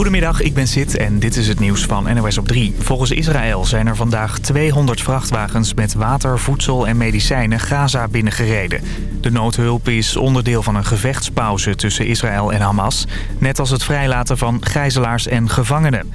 Goedemiddag, ik ben Sid en dit is het nieuws van NOS op 3. Volgens Israël zijn er vandaag 200 vrachtwagens met water, voedsel en medicijnen Gaza binnengereden. De noodhulp is onderdeel van een gevechtspauze tussen Israël en Hamas. Net als het vrijlaten van gijzelaars en gevangenen.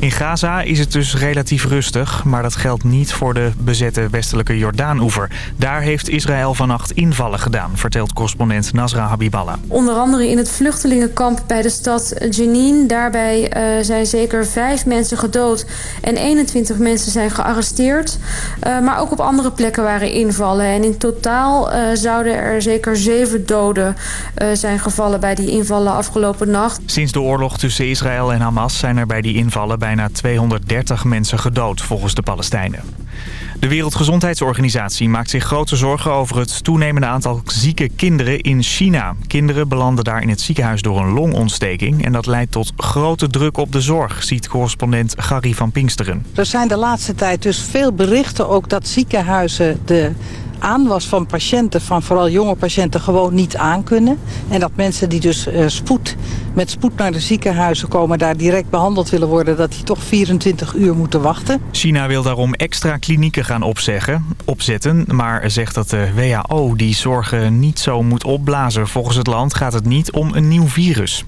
In Gaza is het dus relatief rustig, maar dat geldt niet voor de bezette westelijke Jordaanoever. Daar heeft Israël vannacht invallen gedaan, vertelt correspondent Nasra Habiballah. Onder andere in het vluchtelingenkamp bij de stad Jenin. Daarbij uh, zijn zeker vijf mensen gedood en 21 mensen zijn gearresteerd. Uh, maar ook op andere plekken waren invallen. En in totaal uh, zouden er zeker zeven doden zijn gevallen bij die invallen afgelopen nacht. Sinds de oorlog tussen Israël en Hamas zijn er bij die invallen bijna 230 mensen gedood volgens de Palestijnen. De Wereldgezondheidsorganisatie maakt zich grote zorgen over het toenemende aantal zieke kinderen in China. Kinderen belanden daar in het ziekenhuis door een longontsteking en dat leidt tot grote druk op de zorg, ziet correspondent Gary van Pinksteren. Er zijn de laatste tijd dus veel berichten ook dat ziekenhuizen de aanwas van patiënten, van vooral jonge patiënten, gewoon niet aankunnen. En dat mensen die dus uh, spoed, met spoed naar de ziekenhuizen komen... daar direct behandeld willen worden, dat die toch 24 uur moeten wachten. China wil daarom extra klinieken gaan opzeggen, opzetten... maar zegt dat de WHO die zorgen niet zo moet opblazen. Volgens het land gaat het niet om een nieuw virus.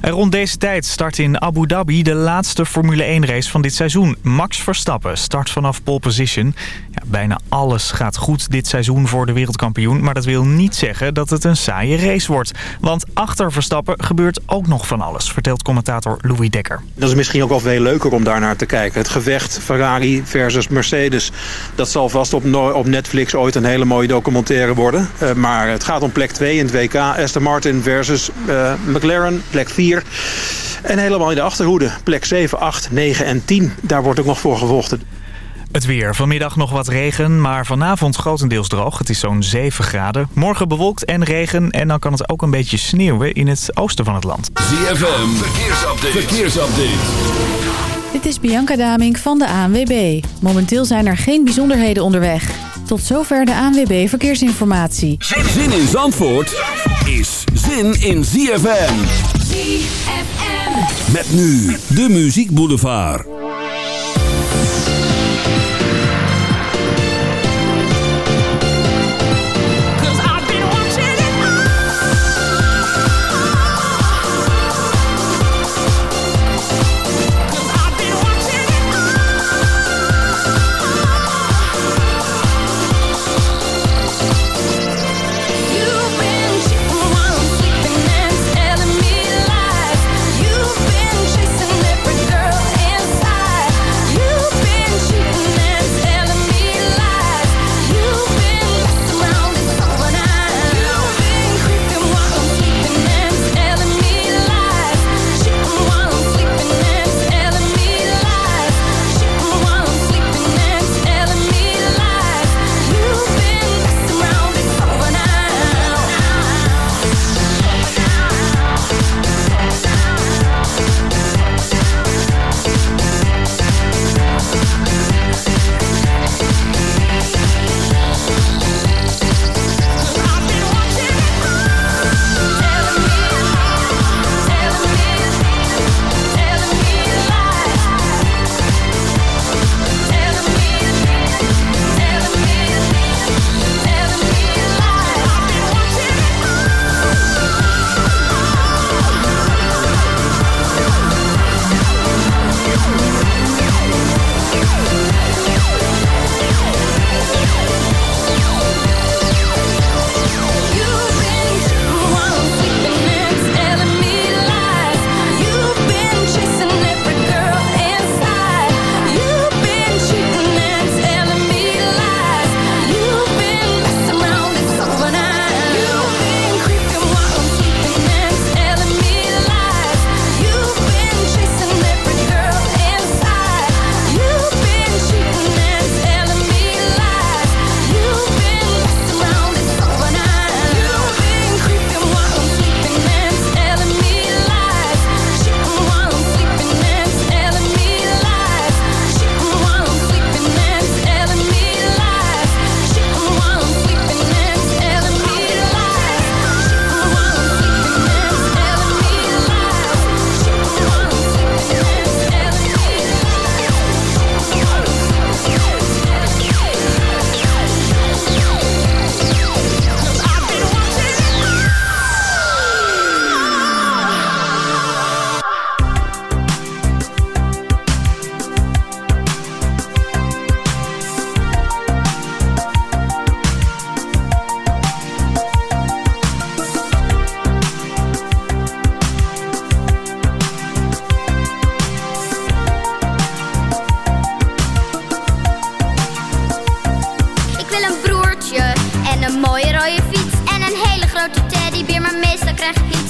En rond deze tijd start in Abu Dhabi de laatste Formule 1-race van dit seizoen. Max Verstappen start vanaf pole position. Ja, bijna alles gaat goed dit seizoen voor de wereldkampioen. Maar dat wil niet zeggen dat het een saaie race wordt. Want achter Verstappen gebeurt ook nog van alles, vertelt commentator Louis Dekker. Dat is misschien ook wel veel leuker om daar naar te kijken. Het gevecht Ferrari versus Mercedes. Dat zal vast op, op Netflix ooit een hele mooie documentaire worden. Uh, maar het gaat om plek 2 in het WK. Aston Martin versus uh, McLaren, plek 4. En helemaal in de achterhoede, plek 7, 8, 9 en 10. Daar wordt ook nog voor gevochten. Het weer. Vanmiddag nog wat regen, maar vanavond grotendeels droog. Het is zo'n 7 graden. Morgen bewolkt en regen en dan kan het ook een beetje sneeuwen in het oosten van het land. ZFM, verkeersupdate. verkeersupdate. Dit is Bianca Daming van de ANWB. Momenteel zijn er geen bijzonderheden onderweg. Tot zover de ANWB Verkeersinformatie. Zin in Zandvoort is zin in ZFM. ZFM. Met nu de Muziek Boulevard.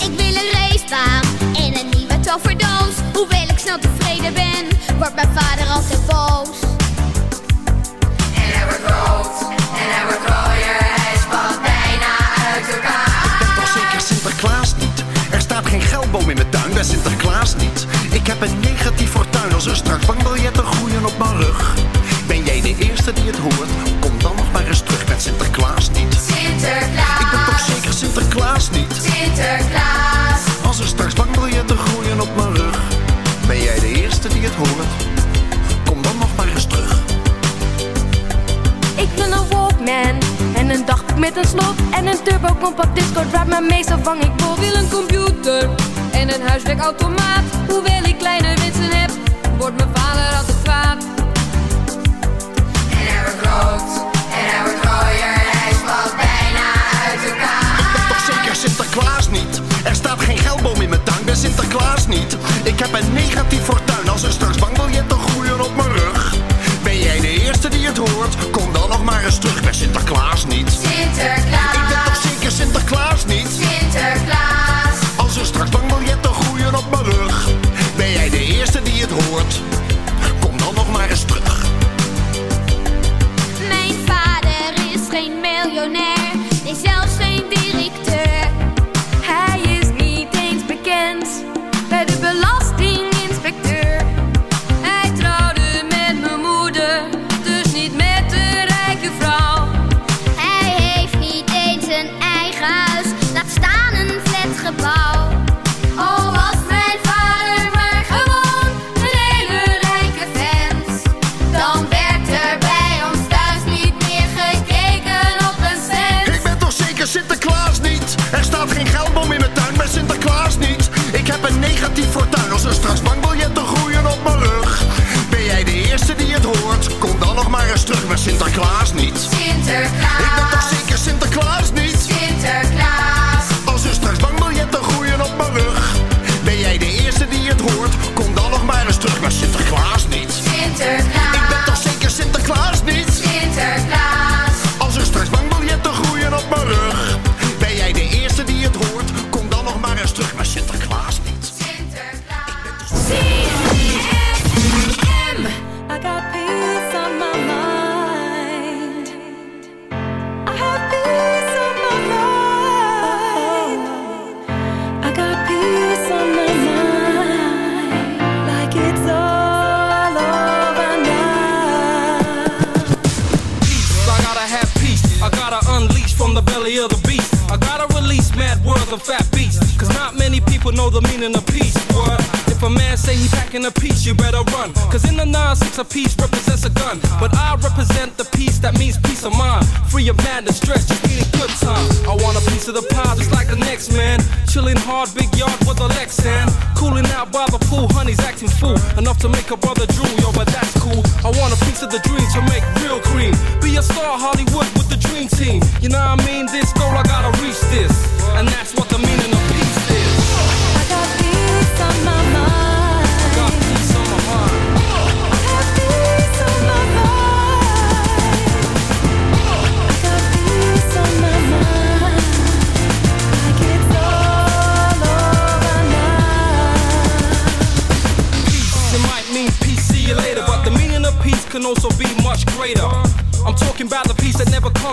ik wil een racebaan en een nieuwe toverdoos. Hoewel ik snel tevreden ben, wordt mijn vader altijd boos. En hij wordt rood, en hij wordt rooier, hij spat bijna uit elkaar. Ik ben toch zeker Sinterklaas niet? Er staat geen geldboom in mijn tuin, bij Sinterklaas niet. Ik heb een negatief fortuin, als er straks bankbiljetten groeien op mijn rug. Ben jij de eerste die het hoort? Met een slot en een turbo compact disco draait maar meestal vang. Ik vol Wil een computer en een huiswerkautomaat. Hoewel ik kleine wensen heb, wordt mijn vader altijd kwaad. En hij wordt groot, en hij wordt gooier En hij valt bijna uit elkaar. Ik ben toch zeker Sinterklaas niet. Er staat geen geldboom in mijn tuin, ben Sinterklaas niet. Ik heb een negatief fortuin Als er straks bang wil je toch groeien op mijn rug. Ben jij de eerste die het hoort? Sinterklaas niet. Sinterklaas. Ik ben toch zeker Sinterklaas niet. Sinterklaas.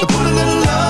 I put a little love.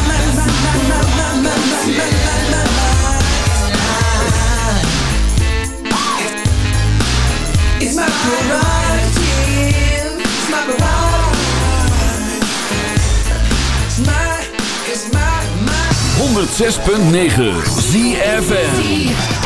106.9 ZFN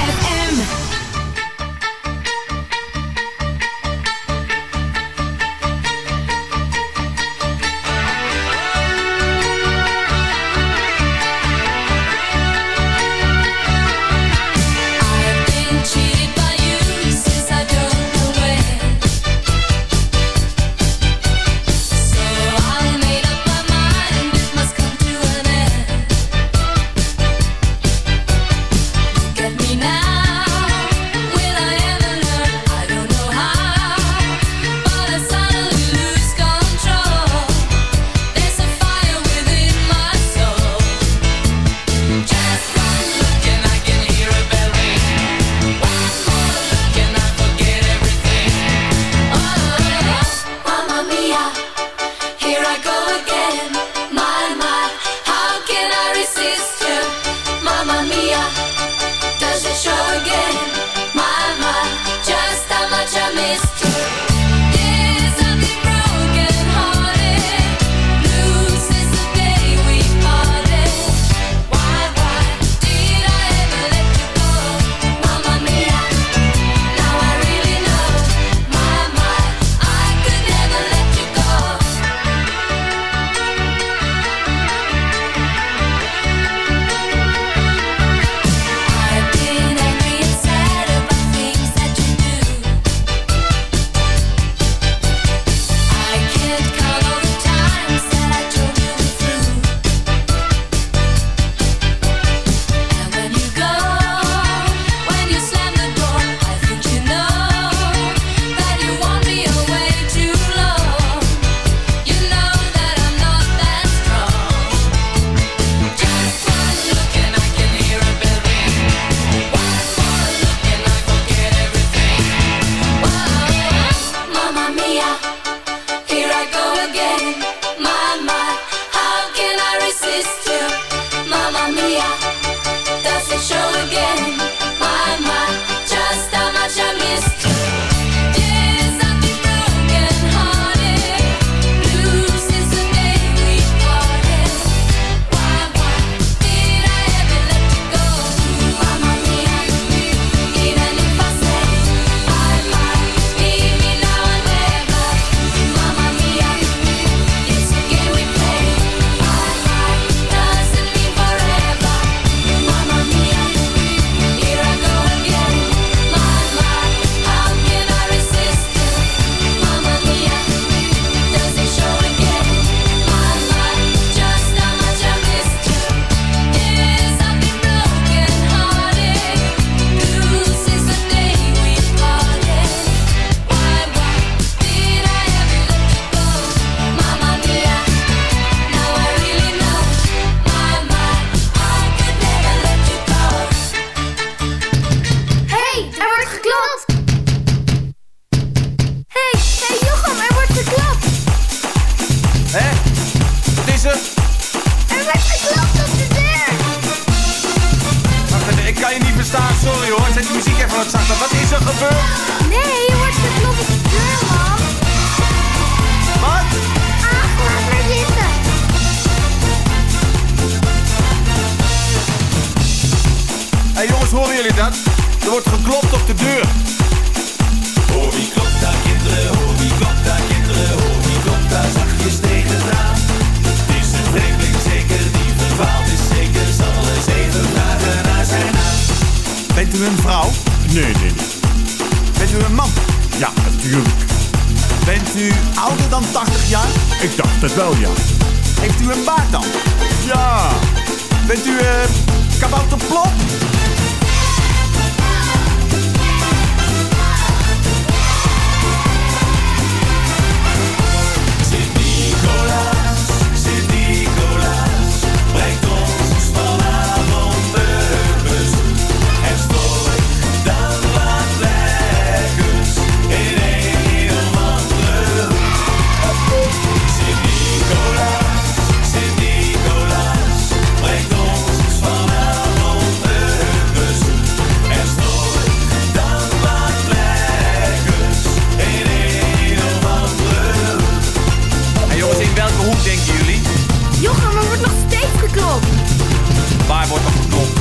wordt nog geklopt.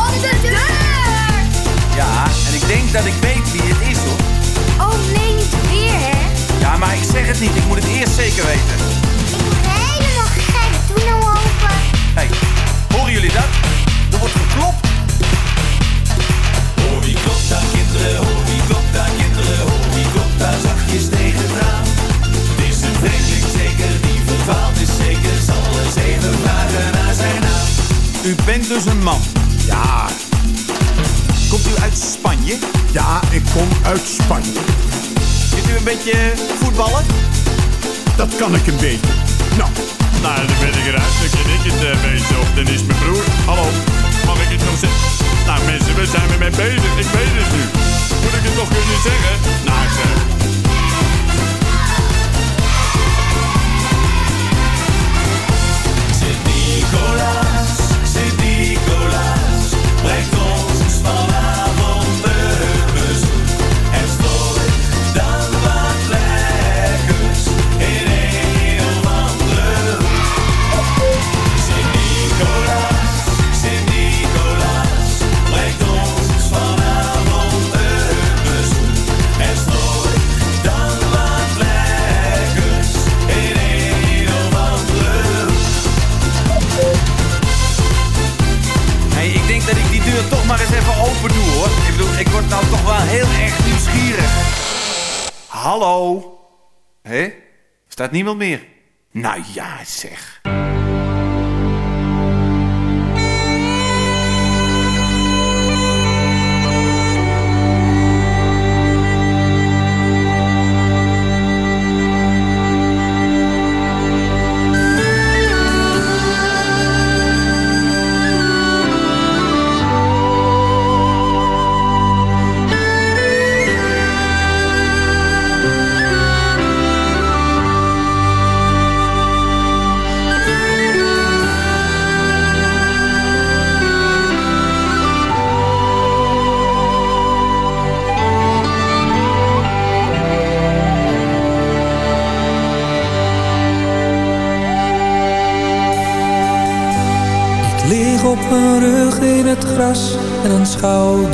Oh, De deur! Ja, en ik denk dat ik weet wie het is, hoor. Oh nee, niet weer, hè? Ja, maar ik zeg het niet. Ik moet het eerst zeker weten. Ik ben helemaal gek. Doe nou open. Hé, hey, horen jullie dat? Er wordt geklopt. Hoor wie klopt daar, kinderen? Hoor wie klopt daar, kinderen? Hoor wie klopt daar zachtjes tegen het raam? Het is een vreemdeling zeker, die verdwaald is zeker. Zal eens even vragen naar zijn u bent dus een man? Ja. Komt u uit Spanje? Ja, ik kom uit Spanje. Kunt u een beetje voetballen? Dat kan ik een beetje. Nou, Nou, dan ben ik eruit. Dan ken ik het uh, beetje. Of dan is mijn broer. Hallo, mag ik het nog zeggen? Nou mensen, we zijn er mee bezig. Ik weet het nu. Moet ik het nog kunnen zeggen? Nou zeg. Sint-Nicolaas, doe hoor. Ik bedoel, ik word nou toch wel heel erg nieuwsgierig. Hallo? Hé? Staat niemand meer? Nou ja, zeg.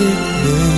Ik weet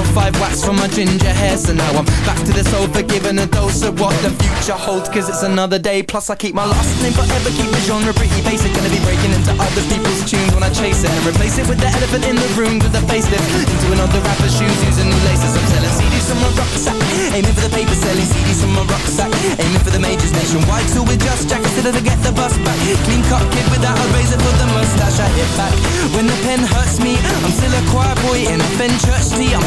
or five wax from my ginger hair So now I'm back to this old forgiven a dose of what the future holds Cause it's another day Plus I keep my last name forever Keep the genre pretty basic Gonna be breaking into other people's tunes when I chase it And replace it with the elephant in the room with a facelift Into another rapper's shoes using new laces I'm selling CDs from my rucksack Aiming for the paper selling CDs from my rucksack Aiming for the majors nationwide So with just jackets to get the bus back Clean cut kid without a razor for the mustache I hit back. When the pen hurts me I'm still a choir boy in a Fen church tee I'm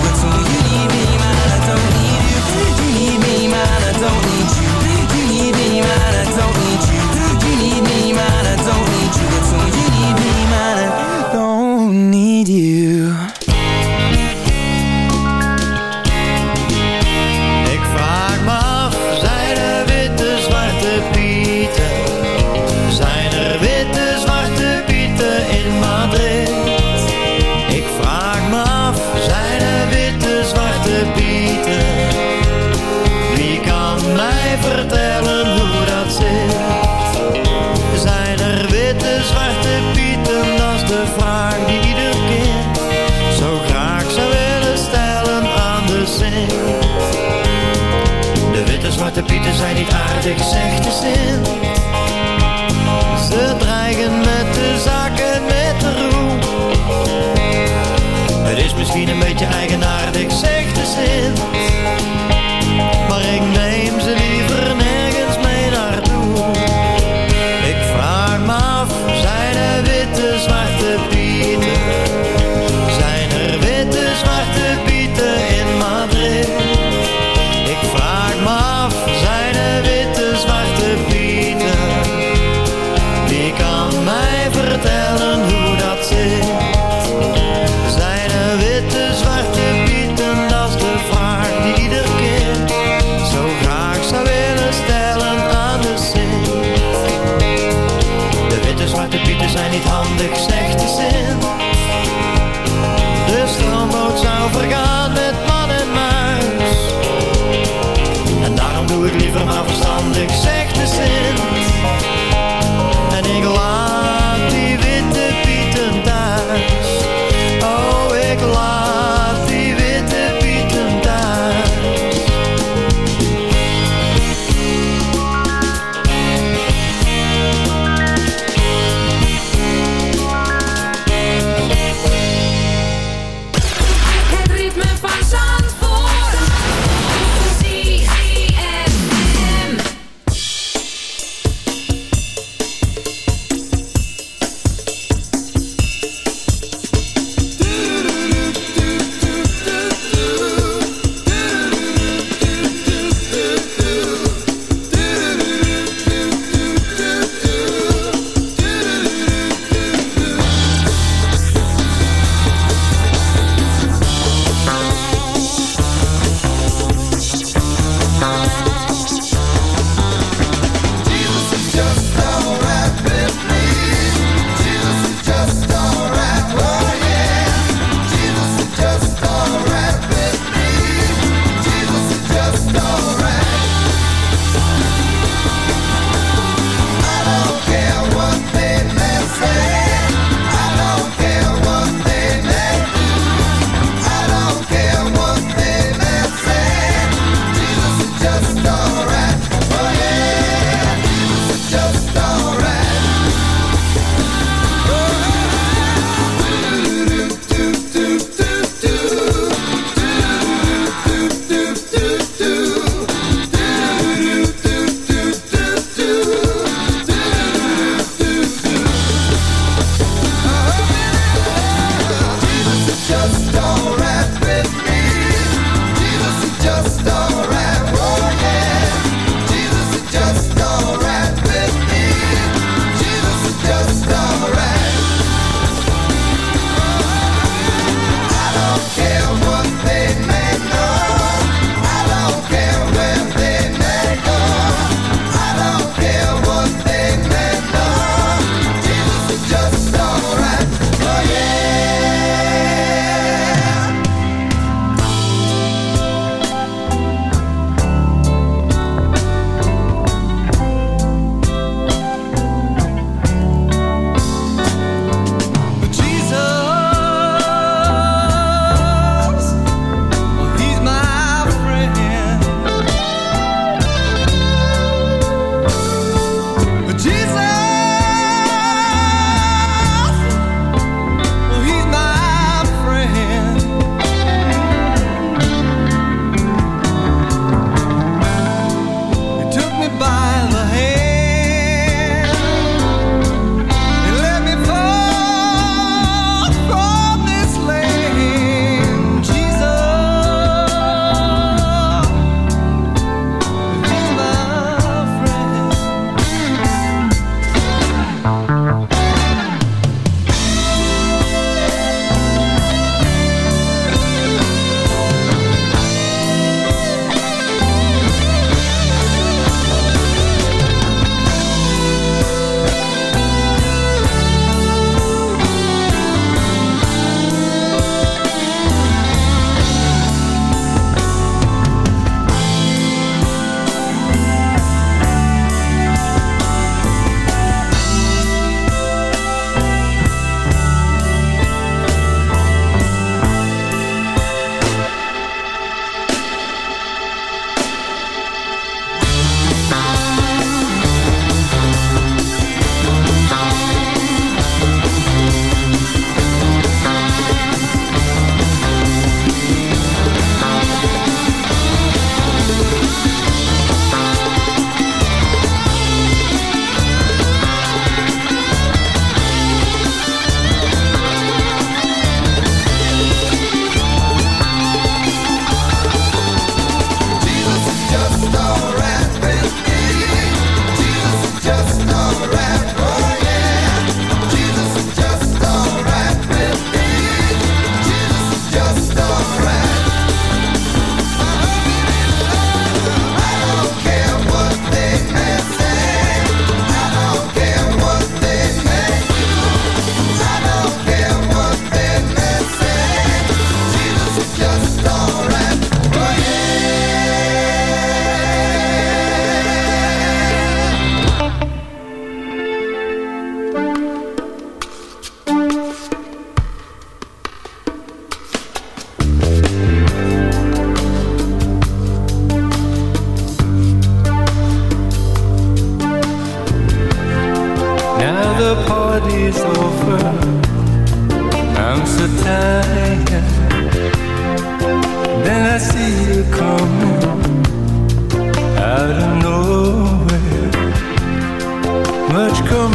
ik zeg de zin.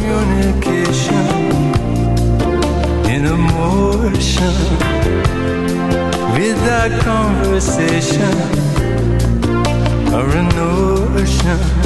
Communication in emotion without conversation or a notion.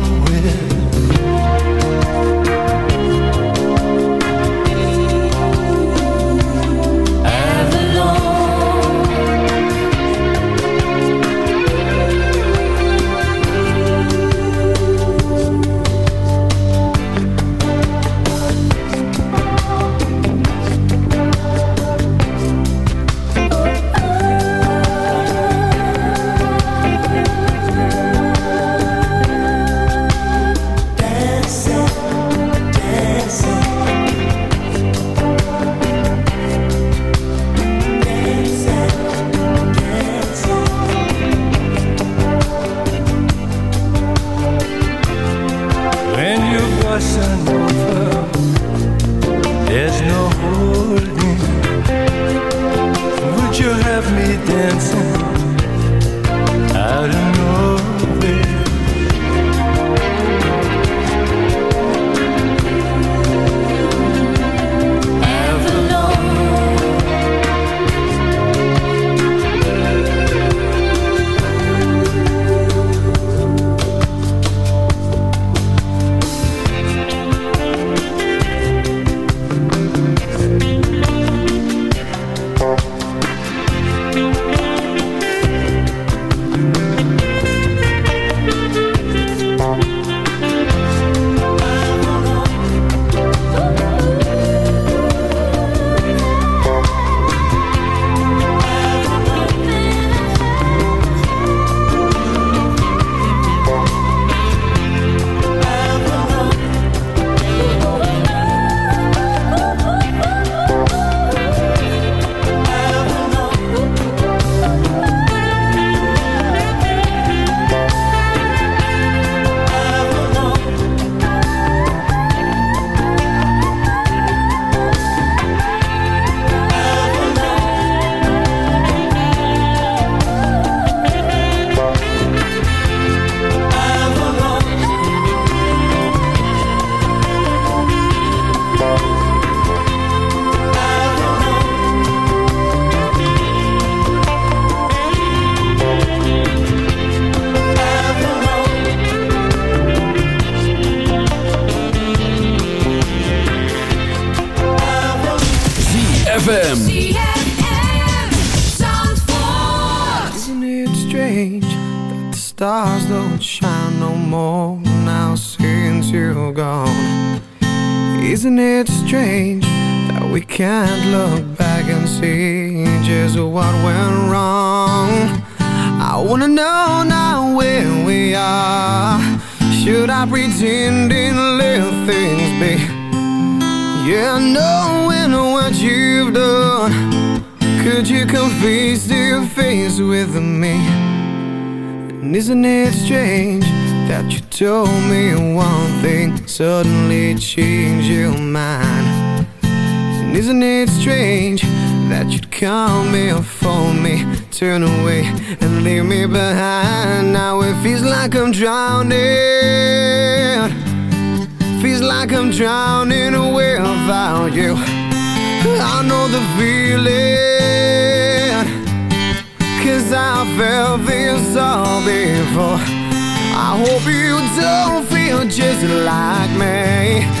we can't look back and see just what went wrong? I wanna know now where we are. Should I pretend and let things be? Yeah, knowing what you've done Could you come face to face with me? And isn't it strange that you told me one thing Suddenly changed your mind And isn't it strange that you'd call me or phone me Turn away and leave me behind? Now it feels like I'm drowning. Feels like I'm drowning away without you. I know the feeling Cause I felt this all before. I hope you don't feel just like me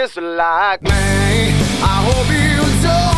Just like me. I hope you don't